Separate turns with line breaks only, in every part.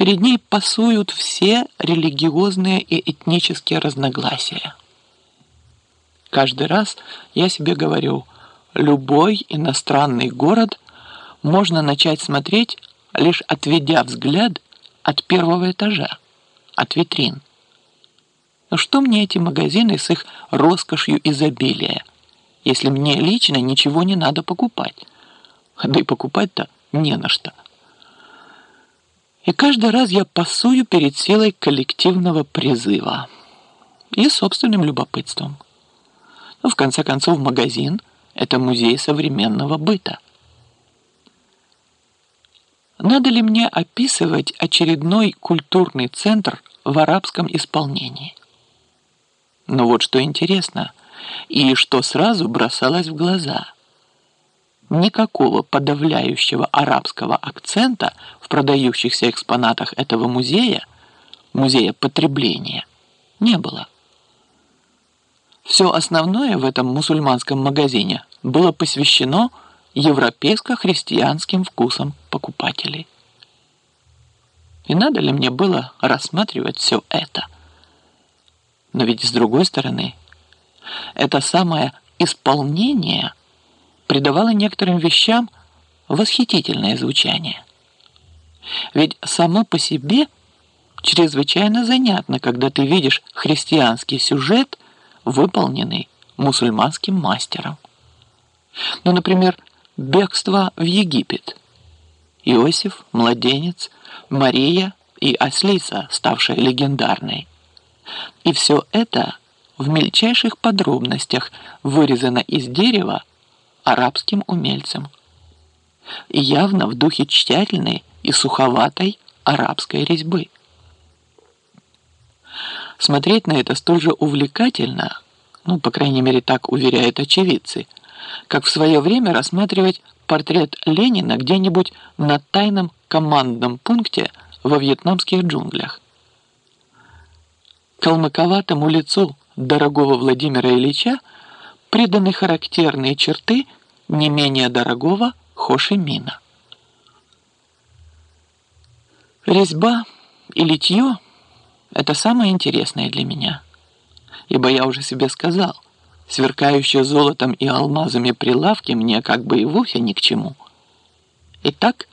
перед ней пасуют все религиозные и этнические разногласия. Каждый раз я себе говорю, любой иностранный город можно начать смотреть, лишь отведя взгляд от первого этажа, от витрин. Но что мне эти магазины с их роскошью изобилия, если мне лично ничего не надо покупать? Да и покупать-то не на что. И каждый раз я пасую перед силой коллективного призыва и собственным любопытством. Но в конце концов магазин – это музей современного быта. Надо ли мне описывать очередной культурный центр в арабском исполнении? Но вот что интересно, и что сразу бросалось в глаза. Никакого подавляющего арабского акцента продающихся экспонатах этого музея, музея потребления, не было. Все основное в этом мусульманском магазине было посвящено европейско-христианским вкусам покупателей. И надо ли мне было рассматривать все это – но ведь с другой стороны, это самое исполнение придавало некоторым вещам восхитительное звучание. Ведь само по себе чрезвычайно занятно, когда ты видишь христианский сюжет, выполненный мусульманским мастером. Ну, например, бегство в Египет. Иосиф, младенец, Мария и Ослица, ставшая легендарной. И все это в мельчайших подробностях вырезано из дерева арабским умельцем. И явно в духе тщательной и суховатой арабской резьбы. Смотреть на это столь же увлекательно, ну, по крайней мере, так уверяют очевидцы, как в свое время рассматривать портрет Ленина где-нибудь на тайном командном пункте во вьетнамских джунглях калмыковатому лицу дорогого Владимира Ильича приданы характерные черты не менее дорогого Хошимина. Резьба и литье – это самое интересное для меня, ибо я уже себе сказал, сверкающие золотом и алмазами прилавки мне как бы и вовсе ни к чему. Итак,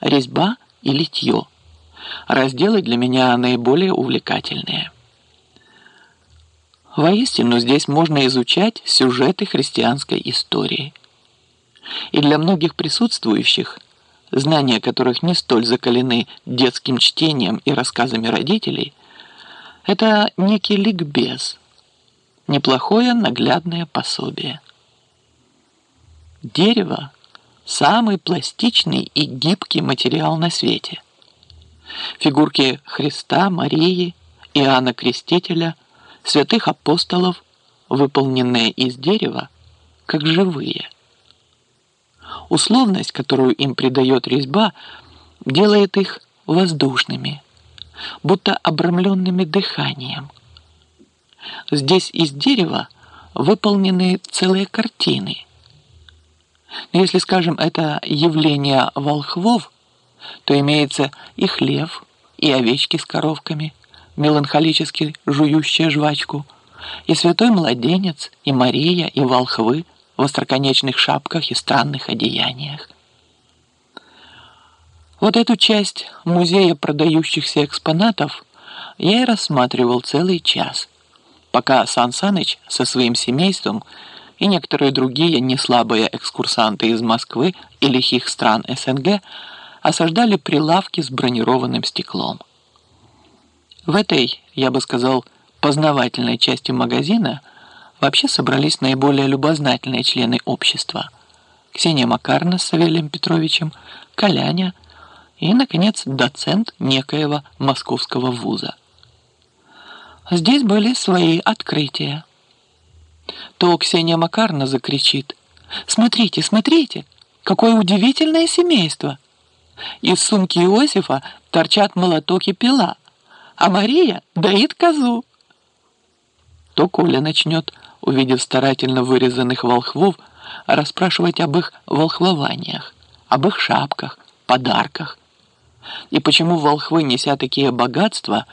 резьба и литье – разделы для меня наиболее увлекательные – Воистину, здесь можно изучать сюжеты христианской истории. И для многих присутствующих, знания которых не столь закалены детским чтением и рассказами родителей, это некий ликбез, неплохое наглядное пособие. Дерево – самый пластичный и гибкий материал на свете. Фигурки Христа, Марии, Иоанна Крестителя – святых апостолов, выполненные из дерева, как живые. Условность, которую им придает резьба, делает их воздушными, будто обрамленными дыханием. Здесь из дерева выполнены целые картины. Но если, скажем, это явление волхвов, то имеется и хлев, и овечки с коровками – меланхолически жующая жвачку, и святой младенец, и Мария, и волхвы в остроконечных шапках и странных одеяниях. Вот эту часть музея продающихся экспонатов я и рассматривал целый час, пока Сан Саныч со своим семейством и некоторые другие неслабые экскурсанты из Москвы и лихих стран СНГ осаждали прилавки с бронированным стеклом. В этой, я бы сказал, познавательной части магазина вообще собрались наиболее любознательные члены общества. Ксения Макарна с Савелием Петровичем, Коляня и, наконец, доцент некоего московского вуза. Здесь были свои открытия. То Ксения Макарна закричит «Смотрите, смотрите, какое удивительное семейство!» Из сумки Иосифа торчат молоток и пила – а Мария доит козу. То Коля начнет, увидев старательно вырезанных волхвов, расспрашивать об их волхвованиях, об их шапках, подарках. и почему волхвы, неся такие богатства,